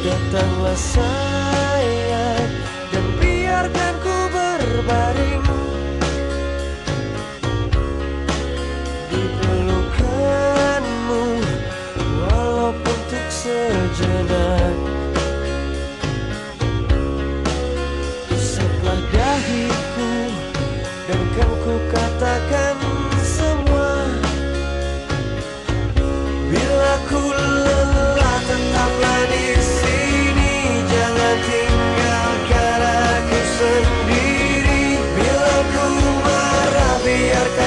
datanglah saya. ярко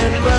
and burn.